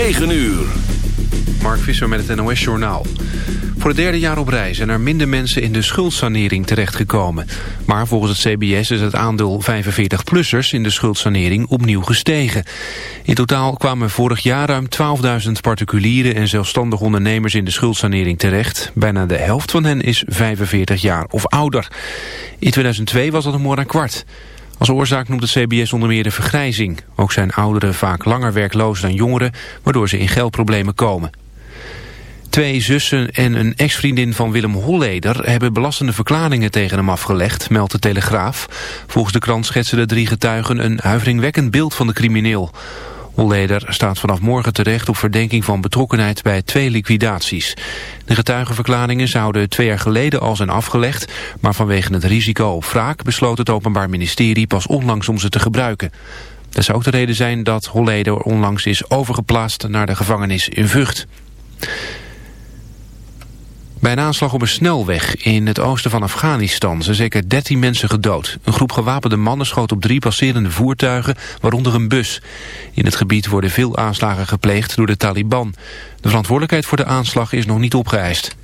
9 uur. Mark Visser met het NOS Journaal. Voor het derde jaar op rij zijn er minder mensen in de schuldsanering terechtgekomen. Maar volgens het CBS is het aandeel 45-plussers in de schuldsanering opnieuw gestegen. In totaal kwamen vorig jaar ruim 12.000 particuliere en zelfstandig ondernemers in de schuldsanering terecht. Bijna de helft van hen is 45 jaar of ouder. In 2002 was dat een mooi een kwart. Als oorzaak noemt het CBS onder meer de vergrijzing. Ook zijn ouderen vaak langer werkloos dan jongeren, waardoor ze in geldproblemen komen. Twee zussen en een ex-vriendin van Willem Holleder hebben belastende verklaringen tegen hem afgelegd, meldt de Telegraaf. Volgens de krant schetsen de drie getuigen een huiveringwekkend beeld van de crimineel. Holleder staat vanaf morgen terecht op verdenking van betrokkenheid bij twee liquidaties. De getuigenverklaringen zouden twee jaar geleden al zijn afgelegd, maar vanwege het risico op wraak besloot het Openbaar Ministerie pas onlangs om ze te gebruiken. Dat zou ook de reden zijn dat Holleder onlangs is overgeplaatst naar de gevangenis in Vught. Bij een aanslag op een snelweg in het oosten van Afghanistan zijn zeker 13 mensen gedood. Een groep gewapende mannen schoot op drie passerende voertuigen, waaronder een bus. In het gebied worden veel aanslagen gepleegd door de Taliban. De verantwoordelijkheid voor de aanslag is nog niet opgeëist.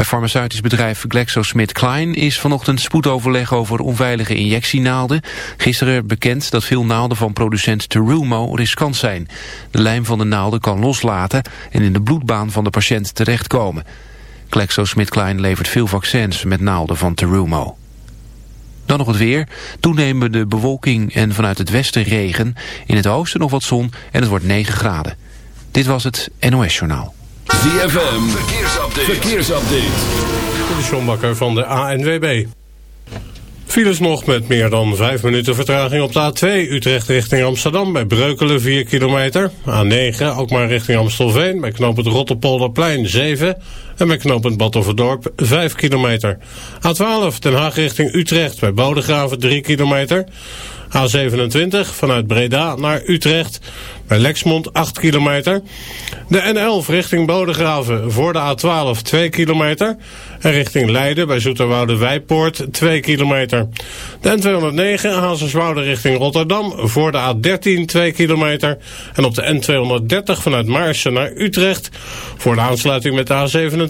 Bij farmaceutisch bedrijf GlaxoSmithKline is vanochtend spoedoverleg over onveilige injectienaalden. Gisteren bekend dat veel naalden van producent Terumo riskant zijn. De lijm van de naalden kan loslaten en in de bloedbaan van de patiënt terechtkomen. GlaxoSmithKline levert veel vaccins met naalden van Terumo. Dan nog het weer. Toenemende bewolking en vanuit het westen regen. In het oosten nog wat zon en het wordt 9 graden. Dit was het NOS Journaal. ZFM, verkeersupdate. verkeersupdate. De Sjombakker van de ANWB. Files nog met meer dan 5 minuten vertraging op de A2 Utrecht richting Amsterdam bij Breukelen 4 kilometer. A9 ook maar richting Amstelveen bij knooppunt Rotterpolderplein 7 en bij knooppunt Badhoevedorp 5 kilometer. A12 Den Haag richting Utrecht bij Bodegraven 3 kilometer. A27 vanuit Breda naar Utrecht bij Lexmond 8 kilometer. De N11 richting Bodegraven voor de A12 2 kilometer. En richting Leiden bij Zoeterwoude Wijpoort 2 kilometer. De N209 Hazerswoude richting Rotterdam voor de A13 2 kilometer. En op de N230 vanuit Maarsen naar Utrecht voor de aansluiting met de A27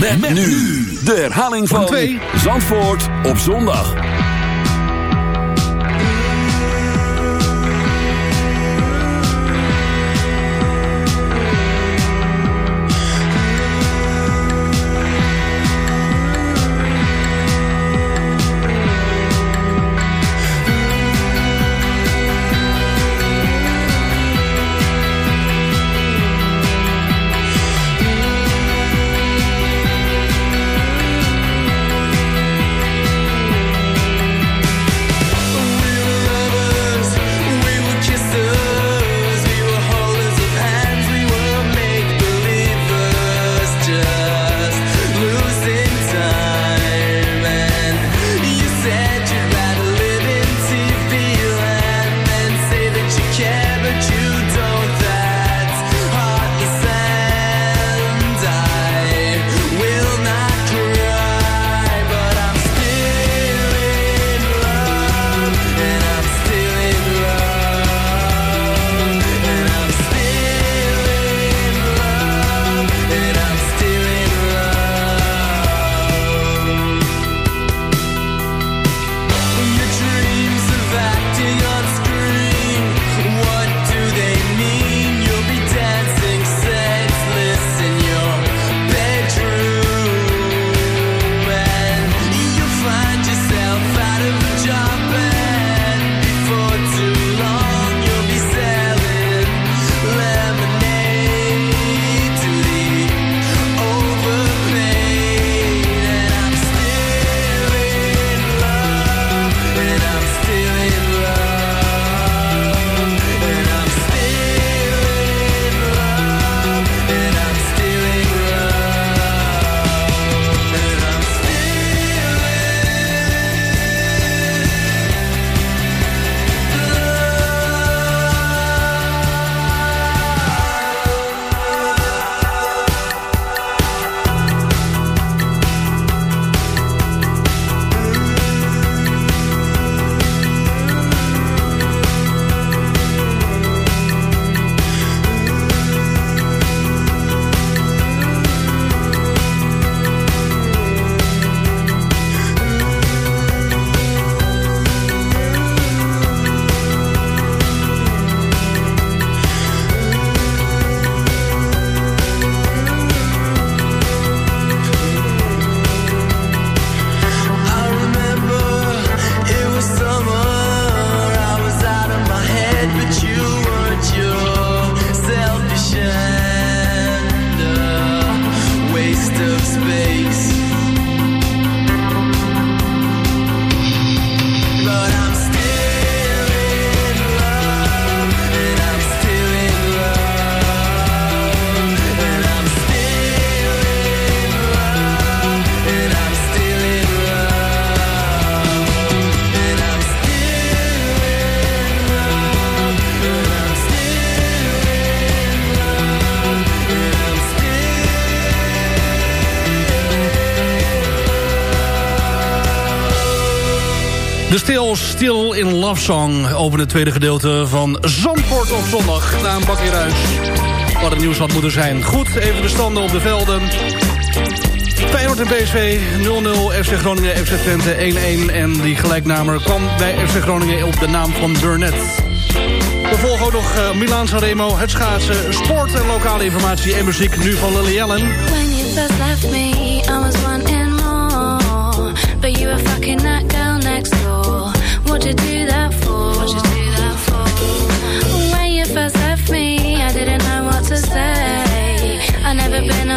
Met, met nu de herhaling van Zandvoort op zondag. De Stil Still in Love Song over het tweede gedeelte van Zandvoort op zondag. Na een bakje ruis. Wat het nieuws had moeten zijn. Goed, even de standen op de velden. Feyenoord en PSV 0-0, FC Groningen, FC Twente 1-1. En die gelijknamer kwam bij FC Groningen op de naam van Burnett. We volgen ook nog uh, Milaan Sanremo, het schaatsen, sport en lokale informatie en muziek. Nu van Lily Allen. When you first left me, I was wanting more. But you were fucking you do that for? What'd you do that for? When you first left me, I didn't know what to say. I never been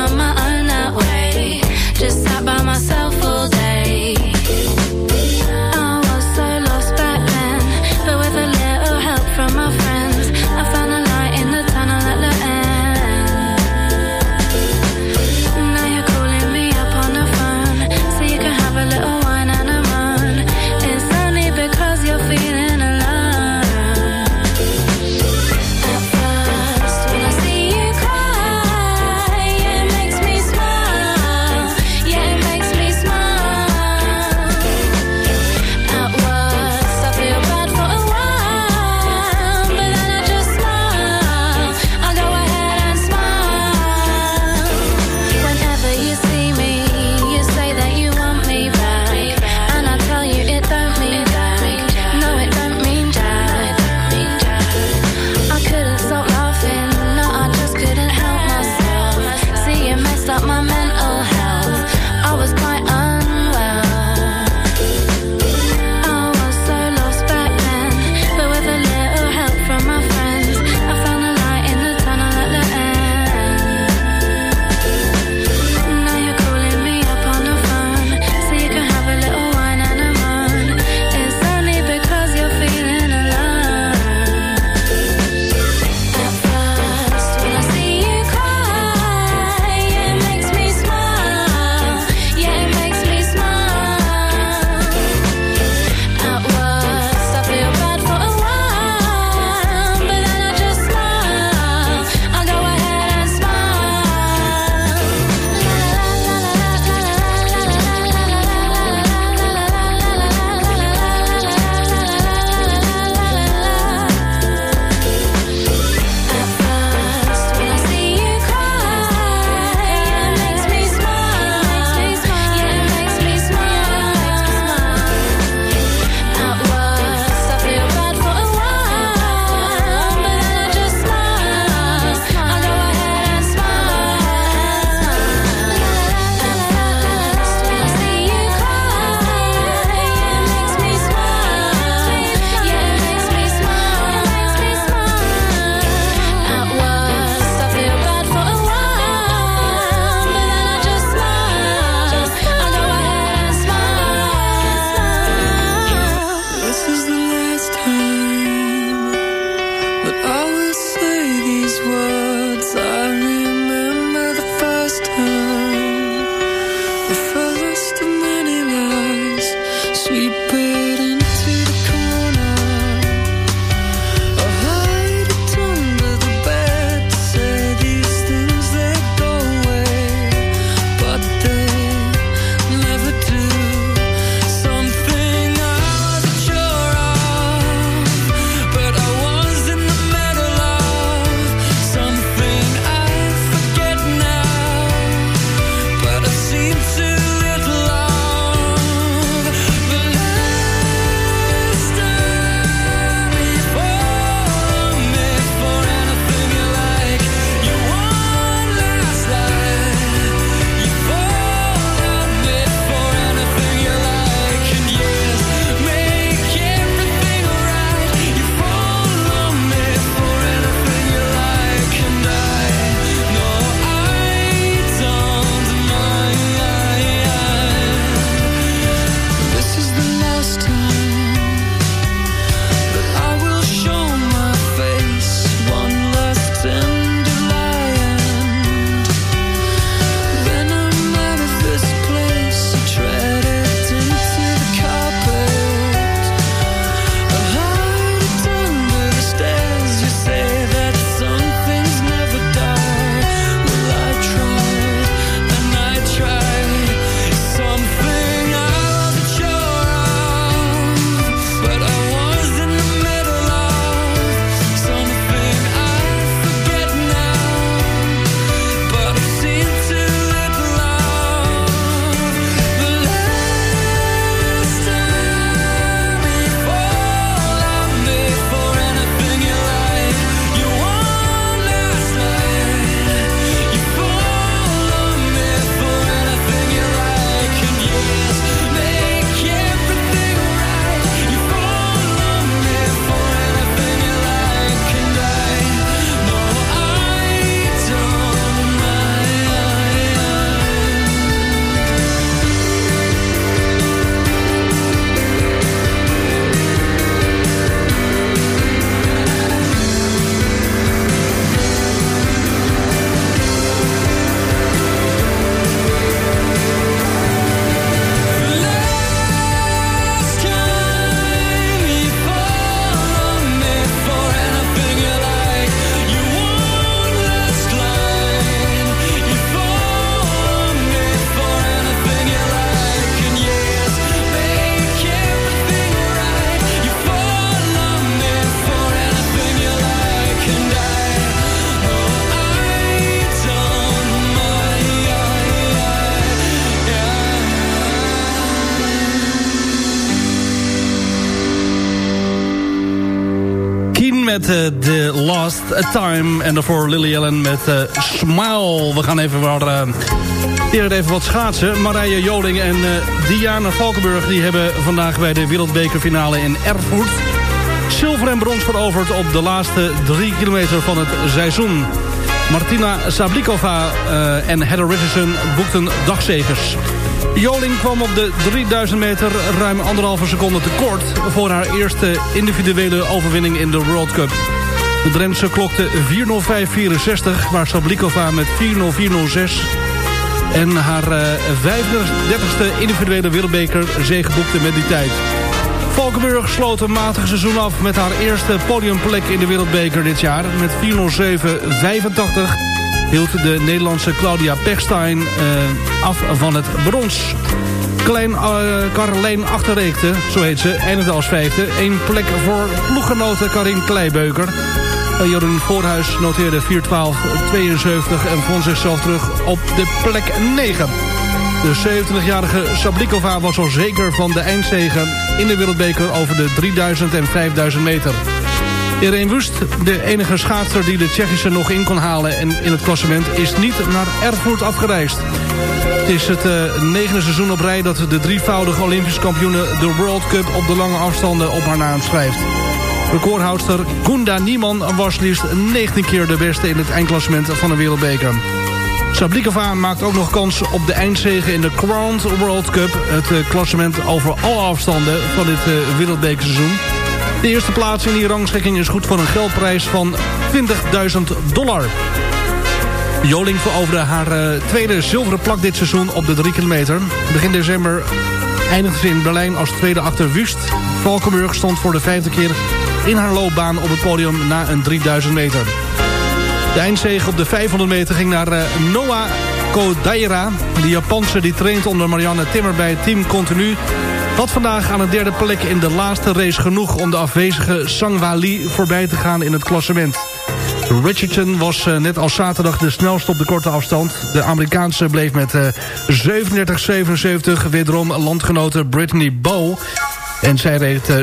En daarvoor Lily Allen met uh, Smile. We gaan even wat, uh, even wat schaatsen. Marije Joling en Diana Valkenburg... die hebben vandaag bij de wereldbekerfinale in Erfurt... zilver en brons veroverd op de laatste drie kilometer van het seizoen. Martina Sablikova en Heather Richardson boekten dagzegers. Joling kwam op de 3000 meter ruim anderhalve seconde tekort... voor haar eerste individuele overwinning in de World Cup. De Drentse klokte 4.05.64, waar Sablikova met 4.04.06... en haar 35e eh, individuele wereldbeker zegeboekte met die tijd. Valkenburg sloot een matig seizoen af met haar eerste podiumplek in de wereldbeker dit jaar... met 4.07.85 hield de Nederlandse Claudia Pechstein uh, af van het brons. Klein Carlijn Achterreekte, zo heet ze, eindigde als vijfde. Eén plek voor ploeggenote Karin Kleibeuker. Jeroen Voorhuis noteerde 4-12-72 en vond zichzelf terug op de plek 9. De 27-jarige Sablikova was al zeker van de eindzegen in de wereldbeker over de 3000 en 5000 meter. Irene Wust, de enige schaatser die de Tsjechische nog in kon halen en in het klassement, is niet naar Erfurt afgereisd. Het is het uh, negende seizoen op rij dat de drievoudige Olympisch kampioene de World Cup op de lange afstanden op haar naam schrijft. Recordhoudster Gunda Niemann was liefst 19 keer de beste in het eindklassement van een wereldbeker. Sablikova maakt ook nog kans op de eindzege in de Crowned World Cup. Het uh, klassement over alle afstanden van dit uh, wereldbekerseizoen. De eerste plaats in die rangschikking is goed voor een geldprijs van 20.000 dollar. Joling veroverde haar uh, tweede zilveren plak dit seizoen op de 3 kilometer. Begin december eindigde ze in Berlijn als tweede achter Wust. Valkenburg stond voor de vijfde keer in haar loopbaan op het podium na een 3000 meter. De eindzege op de 500 meter ging naar uh, Noah Kodaira. De Japanse die traint onder Marianne Timmer bij Team Continu had vandaag aan een derde plek in de laatste race genoeg... om de afwezige Sangwa Lee voorbij te gaan in het klassement. Richardson was uh, net als zaterdag de snelste op de korte afstand. De Amerikaanse bleef met uh, eh, 37-77 wederom landgenote Brittany Bow. En zij reed uh,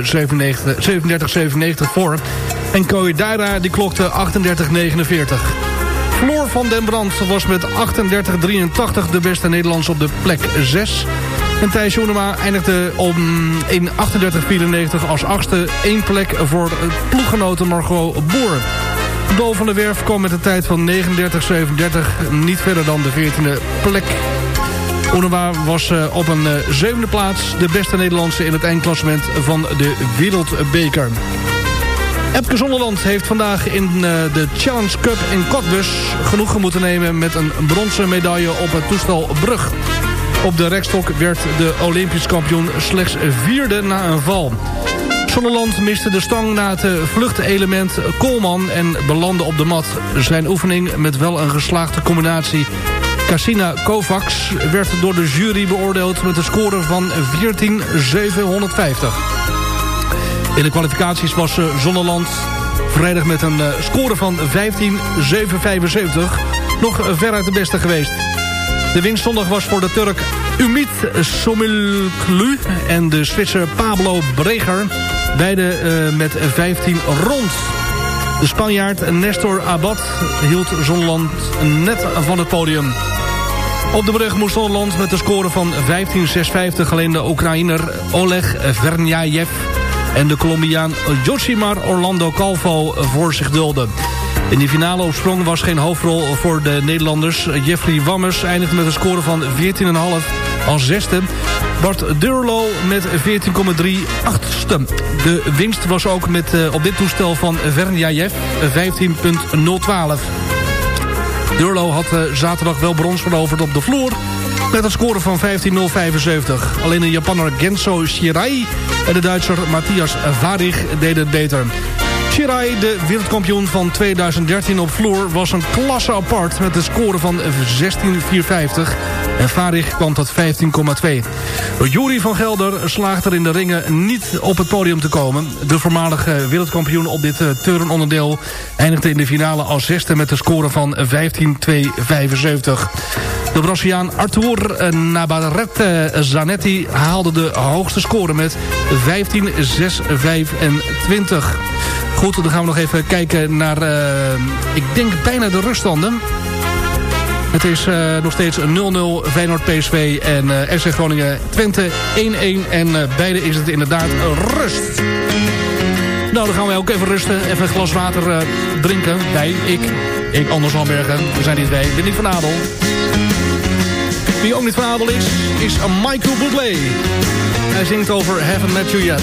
37-97 voor. En Koidaira die klokte 38-49. Floor van den Brand was met 38-83 de beste Nederlands op de plek 6... En Thijs Joenema eindigde om in 38-94 als achtste. één plek voor ploeggenoten Margot Boer. Dol van de Werf kwam met een tijd van 39-37 niet verder dan de 14e plek. Oenema was eh, op een eh, zevende plaats de beste Nederlandse in het eindklassement van de Wereldbeker. Epke Zonderland heeft vandaag in eh, de Challenge Cup in Cottbus genoeg moeten nemen met een bronzen medaille op het toestel Brug. Op de rekstok werd de Olympisch kampioen slechts vierde na een val. Zonneland miste de stang na het vluchtelement Koolman en belandde op de mat. Zijn oefening met wel een geslaagde combinatie Cassina Kovacs werd door de jury beoordeeld met een score van 14.750. In de kwalificaties was Zonneland vrijdag met een eh, score van 15.775 nog veruit de beste geweest. De winstzondag was voor de Turk Umit Somilklu en de Zwitser Pablo Breger. Beide met 15 rond. De Spanjaard Nestor Abad hield Zonland net van het podium. Op de brug moest Zonland met de score van 15-6-50 alleen de Oekraïner Oleg Vernyayev en de Colombiaan Josimar Orlando Calvo voor zich dulden. In de finale op sprong was geen hoofdrol voor de Nederlanders. Jeffrey Wammers eindigde met een score van 14,5 als zesde. Bart Durlo met 14,3 achtste. De winst was ook met, uh, op dit toestel van Vernjajev 15,012. Durlo had uh, zaterdag wel brons veroverd op de vloer... met een score van 15,075. Alleen de Japanner Genso Shirai en de Duitser Matthias Varig deden het beter. De wereldkampioen van 2013 op vloer, was een klasse apart met een score van 16,450. En Varig kwam tot 15,2. Jury van Gelder slaagt er in de ringen niet op het podium te komen. De voormalige wereldkampioen op dit uh, turnonderdeel eindigde in de finale als zesde met een score van 15,275. De Braziliaan Arthur eh, Navarrete Zanetti haalde de hoogste score met 15,625. Goed, dan gaan we nog even kijken naar, ik denk bijna de ruststanden. Het is nog steeds 0-0 Feyenoord PSV en uh, RC Groningen Twente 1-1. En beide is het inderdaad rust. Nou, dan gaan wij ook even rusten. Even een glas water drinken. Wij, ik, ik, Anders Hambergen. We zijn niet wij. Ik ben niet van Adel. Wie ook niet van Adel is, is Michael Bublé. Hij zingt over Haven't Met You Yet.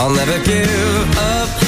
I'll never give up.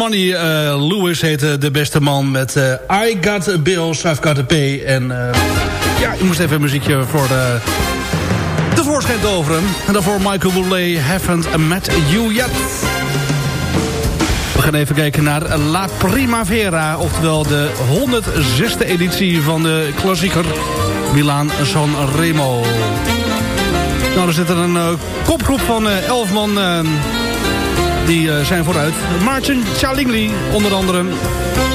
Money uh, Lewis heette de beste man met uh, I Got Bills, I've Got a Pay. En uh, ja, ik moest even een muziekje voor de, voorschijn toveren. En daarvoor Michael Bublé, Haven't Met You Yet. We gaan even kijken naar La Primavera, oftewel de 106e editie van de klassieker Milaan San Remo. Nou, er zit er een kopgroep van 11 man die uh, zijn vooruit. Martin Cialingli onder andere.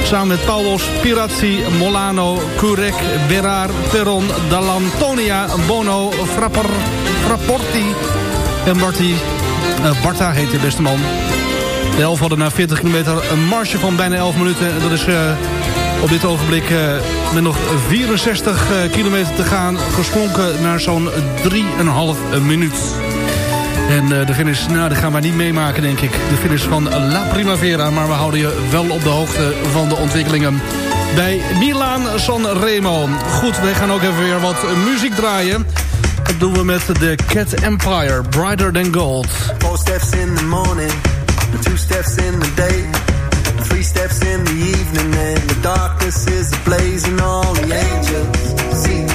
Samen met Paulos, Pirazzi, Molano, Curek, Berard, Perron, Dallantonia, Bono, Frapper, Frapporti en Barty. Uh, Barta heet de beste man. De elf hadden na 40 kilometer een marge van bijna 11 minuten. Dat is uh, op dit ogenblik met nog 64 kilometer te gaan... gesproken naar zo'n 3,5 minuut. En uh, de finish, nou, dat gaan we niet meemaken, denk ik. De finish van La Primavera. Maar we houden je wel op de hoogte van de ontwikkelingen bij Milaan San Remo. Goed, wij gaan ook even weer wat muziek draaien. Dat doen we met de Cat Empire, Brighter Than Gold. Four steps in the morning, two steps in the day. Three steps in the evening and the darkness is ablaze and all the angels, seas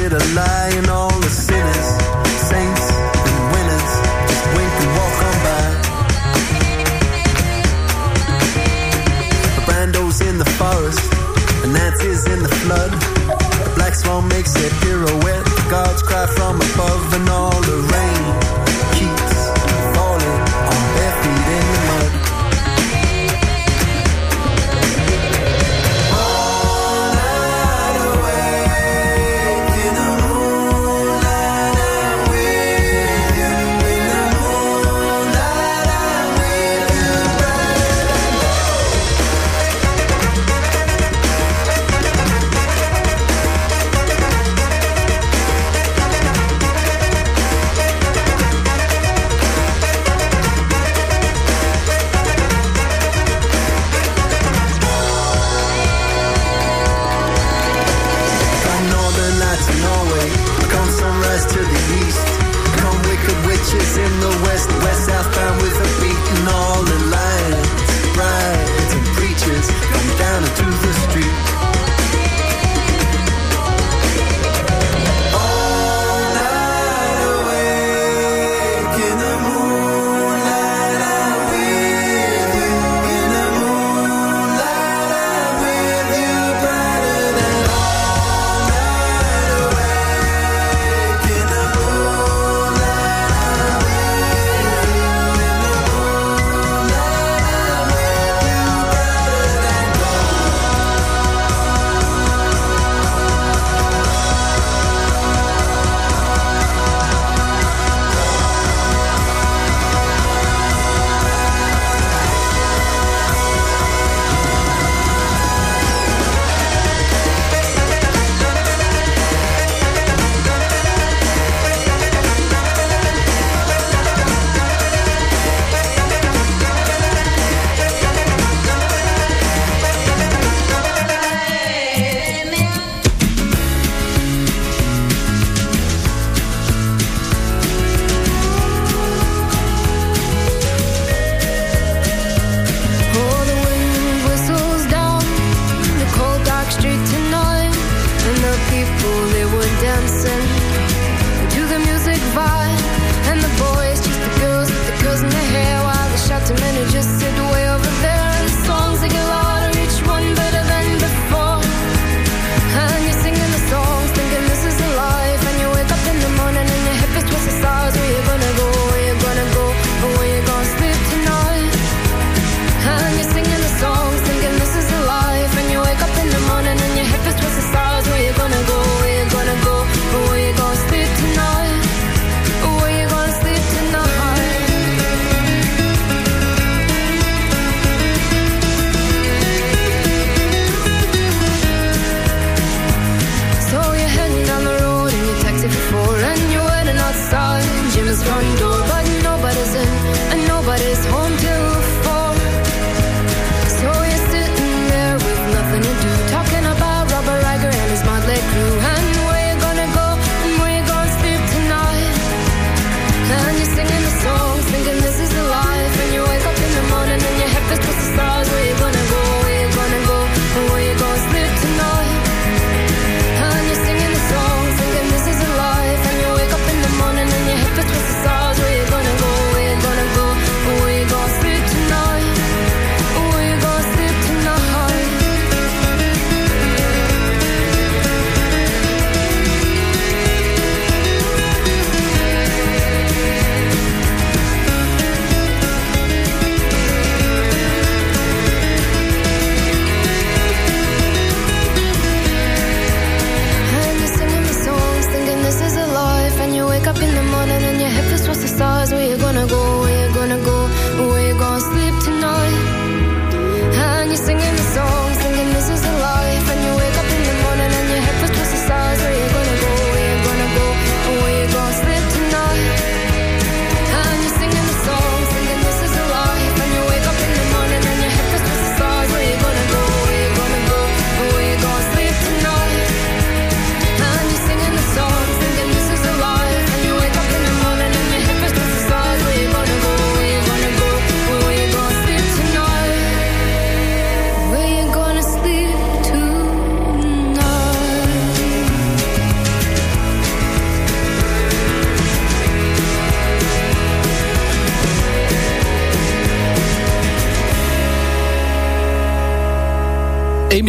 Light calls it a lie, and all the sinners, saints, and winners just wink and walk on by. The Brando's in the forest, and Nancy's in the flood. The black swan makes a pirouette, gods cry from above, and all the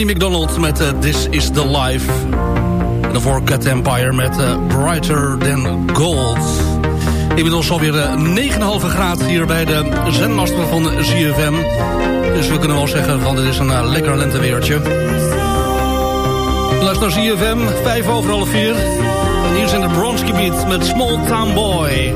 Amy McDonald met uh, This is the Life. En daarvoor Cat Empire met uh, Brighter Than Gold. Inmiddels alweer uh, 9,5 graden hier bij de zendmaster van ZFM. Dus we kunnen wel zeggen van dit is een lekker lenteweertje. Luister naar ZFM, 5 over half 4. En hier zijn de Bronski Beat met Small Town Boy.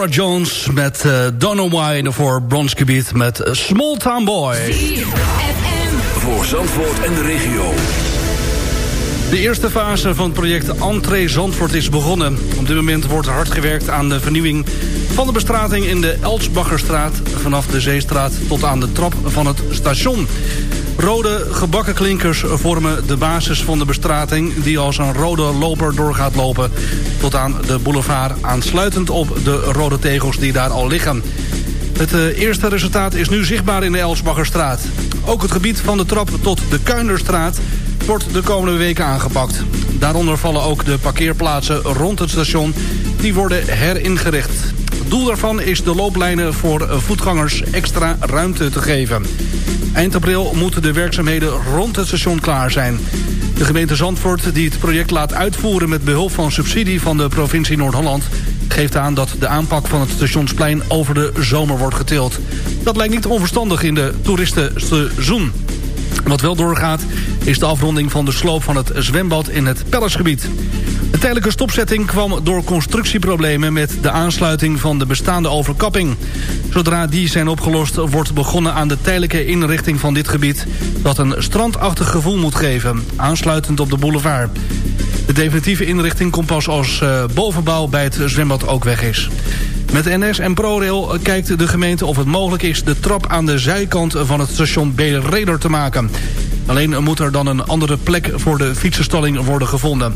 Nora Jones met uh, Don't Know Why... en voor Bronsgebied met uh, Small Town Boy. Voor Zandvoort en de regio. De eerste fase van het project Entree Zandvoort is begonnen. Op dit moment wordt er hard gewerkt aan de vernieuwing van de bestrating in de Elsbaggerstraat... vanaf de Zeestraat tot aan de trap van het station. Rode gebakken klinkers vormen de basis van de bestrating... die als een rode loper door gaat lopen tot aan de boulevard... aansluitend op de rode tegels die daar al liggen. Het uh, eerste resultaat is nu zichtbaar in de Elsbaggerstraat. Ook het gebied van de trap tot de Kuinderstraat wordt de komende weken aangepakt. Daaronder vallen ook de parkeerplaatsen rond het station. Die worden heringericht. Het doel daarvan is de looplijnen voor voetgangers extra ruimte te geven. Eind april moeten de werkzaamheden rond het station klaar zijn. De gemeente Zandvoort, die het project laat uitvoeren... met behulp van subsidie van de provincie Noord-Holland... geeft aan dat de aanpak van het stationsplein over de zomer wordt getild. Dat lijkt niet onverstandig in de toeristenseizoen. Wat wel doorgaat is de afronding van de sloop van het zwembad in het Pellesgebied. De tijdelijke stopzetting kwam door constructieproblemen met de aansluiting van de bestaande overkapping. Zodra die zijn opgelost wordt begonnen aan de tijdelijke inrichting van dit gebied... dat een strandachtig gevoel moet geven, aansluitend op de boulevard. De definitieve inrichting komt pas als uh, bovenbouw bij het zwembad ook weg is. Met NS en ProRail kijkt de gemeente of het mogelijk is... de trap aan de zijkant van het station breder te maken. Alleen moet er dan een andere plek voor de fietsenstalling worden gevonden.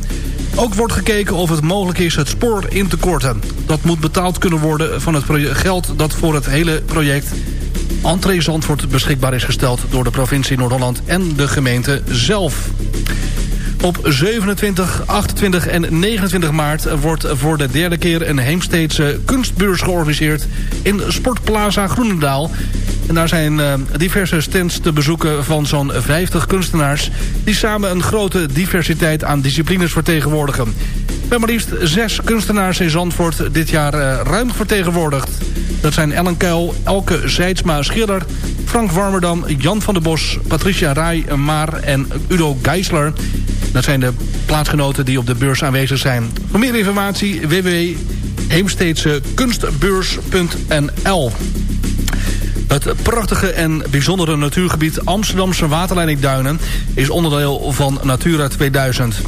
Ook wordt gekeken of het mogelijk is het spoor in te korten. Dat moet betaald kunnen worden van het geld dat voor het hele project... Entree Zandvoort beschikbaar is gesteld door de provincie Noord-Holland en de gemeente zelf. Op 27, 28 en 29 maart wordt voor de derde keer een Heemsteedse kunstbeurs georganiseerd in Sportplaza Groenendaal. En daar zijn uh, diverse stands te bezoeken van zo'n 50 kunstenaars... die samen een grote diversiteit aan disciplines vertegenwoordigen. Bij maar liefst zes kunstenaars in Zandvoort dit jaar uh, ruim vertegenwoordigd. Dat zijn Ellen Kuil, Elke Zeidsma Schiller, Frank Warmerdam, Jan van der Bos... Patricia Rai Maar en Udo Geisler... Dat zijn de plaatsgenoten die op de beurs aanwezig zijn. Voor meer informatie www.heemsteedsekunstbeurs.nl het prachtige en bijzondere natuurgebied Amsterdamse Waterleidingduinen is onderdeel van Natura 2000.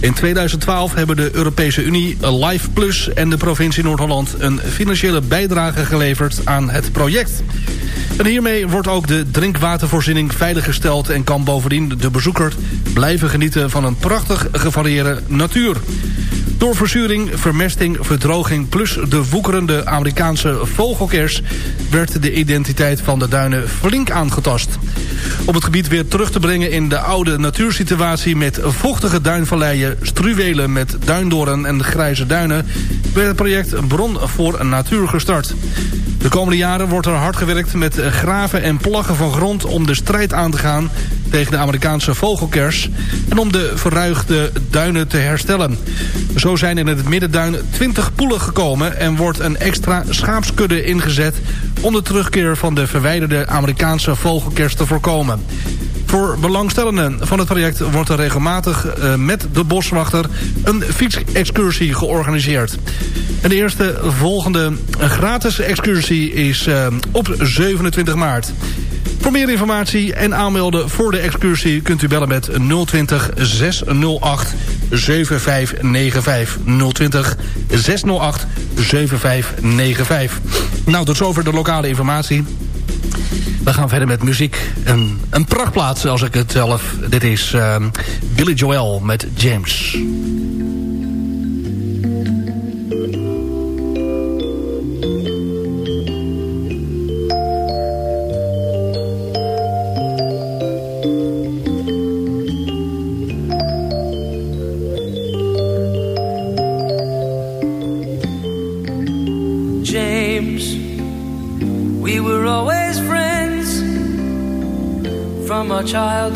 In 2012 hebben de Europese Unie, Life Plus en de provincie Noord-Holland een financiële bijdrage geleverd aan het project. En hiermee wordt ook de drinkwatervoorziening veiliggesteld... en kan bovendien de bezoeker blijven genieten van een prachtig gevarieerde natuur. Door verzuring, vermesting, verdroging plus de woekerende Amerikaanse vogelkers... werd de identiteit van de duinen flink aangetast. Om het gebied weer terug te brengen in de oude natuursituatie... met vochtige duinvalleien, struwelen met duindoren en grijze duinen... werd het project Bron voor Natuur gestart. De komende jaren wordt er hard gewerkt met graven en plaggen van grond... om de strijd aan te gaan tegen de Amerikaanse vogelkers... en om de verruigde duinen te herstellen. Zo zijn in het middenduin 20 poelen gekomen... en wordt een extra schaapskudde ingezet... om de terugkeer van de verwijderde Amerikaanse vogelkers te voorkomen. Voor belangstellenden van het project wordt er regelmatig uh, met de boswachter een fietsexcursie georganiseerd. En de eerste volgende gratis excursie is uh, op 27 maart. Voor meer informatie en aanmelden voor de excursie kunt u bellen met 020 608 7595. 020 608 7595. Nou, tot zover de lokale informatie. We gaan verder met muziek. Een, een prachtplaats, als ik het zelf. Dit is uh, Billy Joel met James.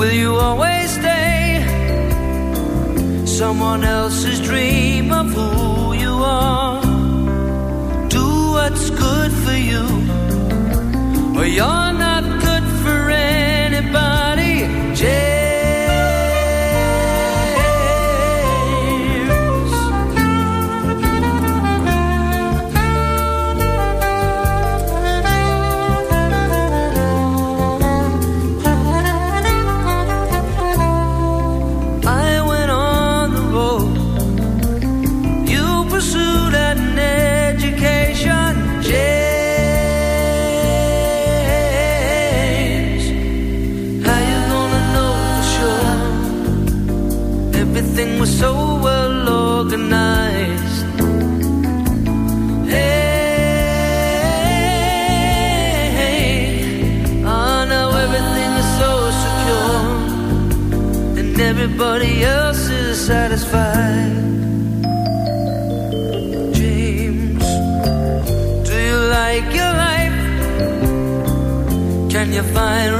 Will you always stay? Someone else's dream everybody else is satisfied. James, do you like your life? Can you find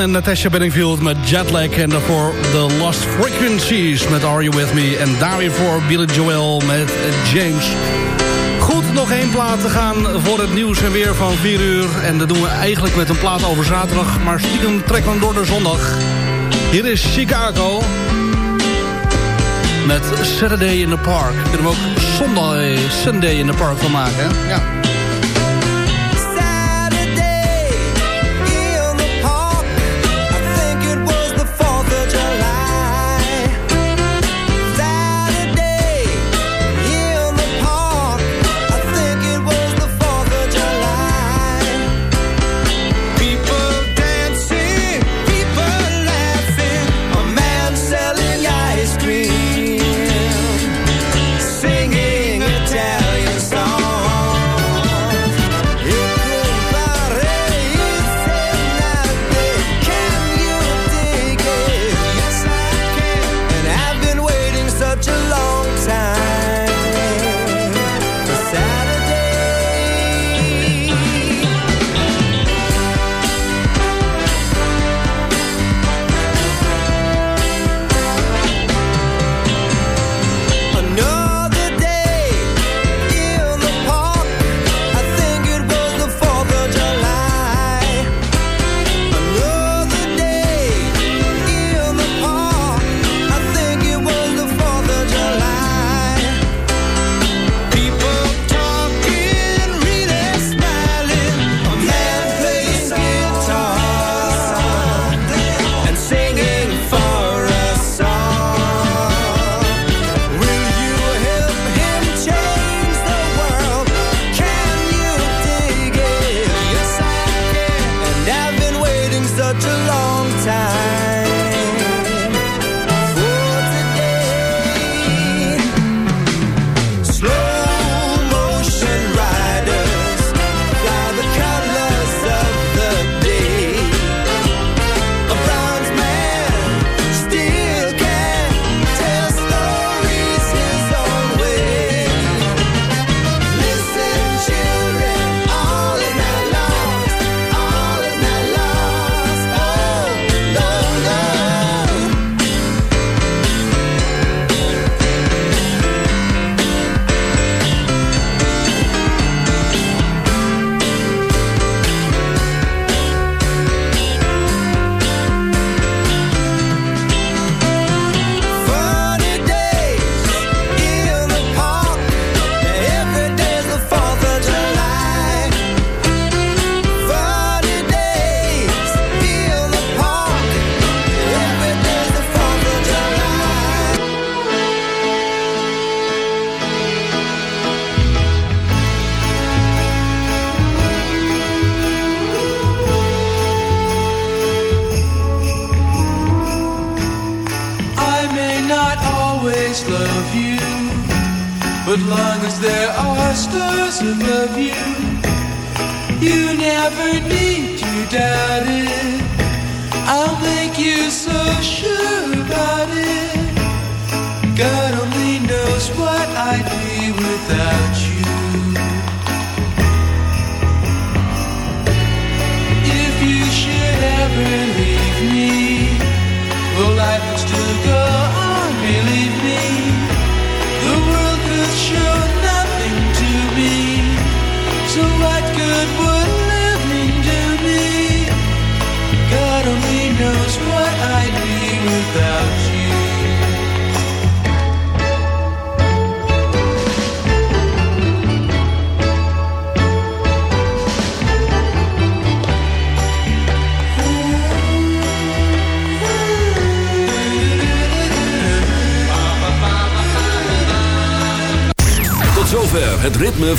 En Natasha Bedingfield met Jetlag. En daarvoor The Lost Frequencies met Are You With Me. En daarvoor Billy Joel met James. Goed, nog één plaat te gaan voor het nieuws en weer van 4 uur. En dat doen we eigenlijk met een plaat over zaterdag. Maar stiekem trekken we door de zondag. Hier is Chicago. Met Saturday in the Park. Kunnen we ook Sunday, Sunday in the Park van maken? Ja.